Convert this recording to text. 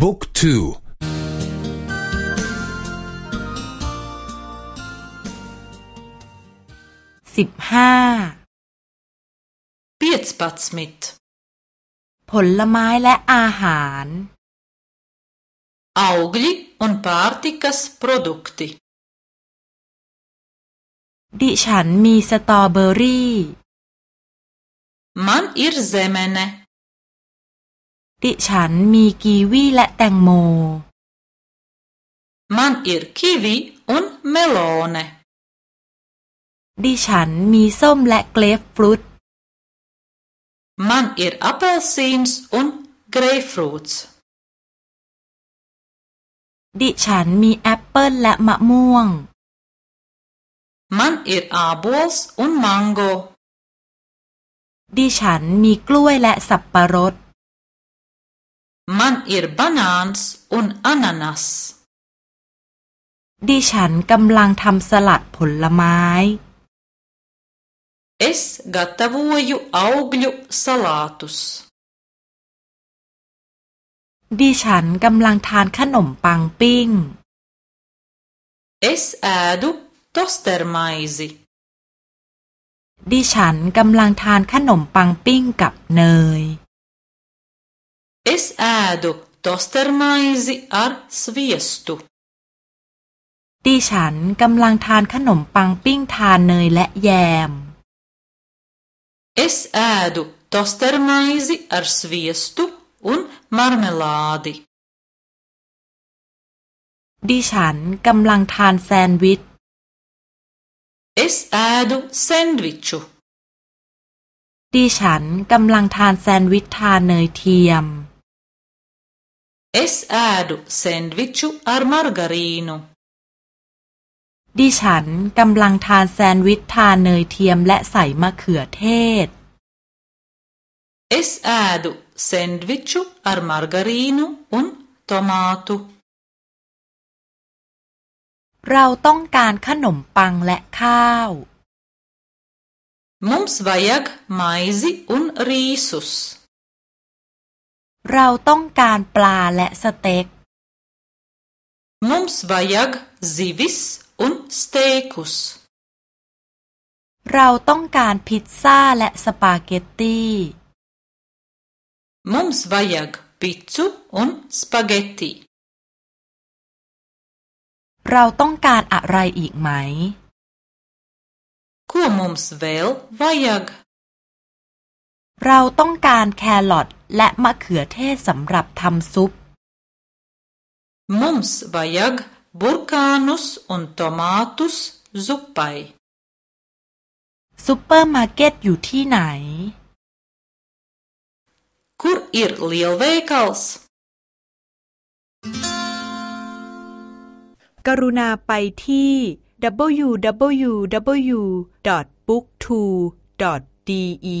บุ๊กทูสิบห้าเปียตปัตสมิทผลไม้และอาหาร augļi un pārtikas produkti ดิฉันมีสตรอเบอรี่ man ir zemene ดิฉันมีกีวีและแตงโม man ir kivi un melone ดิฉันมีส้มและเกรฟฟรุต man ir apelsīns un greifrūts ดิฉันมีแอปเปิลและมะม่วง man ir ābols un mango ดิฉันมีกล้วยและสับปะรด man ir banāns un ananas ดิฉันกำลังทำสลัดผลไม้ Es gatavoju augļu salātus. ดิฉันกำลังทานขนมปังปิ้ง Es ēdu tostermaizi. ดิฉันกำลังทานขนมปังปิ้งกับเนย Es ēdu tostermaizi ar sviestu. ดิฉันกำลังทานขนมปังปิ้งทานเนยและแยม Es ēdu tostermaizi ar sviestu un marmelādi. ดิฉันกำลังทานแซนด์วิช Es ēdu sendviču. ดิฉันกำลังทานแซนด์วิชทานเนยเทียม Es ēdu sendviču ar margarīnu. ดิฉันกำลังทานแซนด์วิชทานเนยเทียมและใส่มะเขือเทศ Es ēdu sendviču ar margarīnu un tomātu. เราต้องการขนมปังและข้าว Mums vajag maizi un rīsus. เราต้องการปลาและสเต็ก Mums vajag zivis un steikus. เราต้องการพิซซ่าและสปาเกตตี้ Mums vajag picu un spageti. เราต้องการอะไรอีกไหม Ko mums vēl vajag? เราต้องการแครอทและมะเขือเทศสำหรับทำซุป Mums vajag burkānus un tomātus zupai. ซุปเปอร์มาร์เก็ตอยู่ที่ไหน Kur ir lielveikals? กรุณาไปที่ www.booktwo.de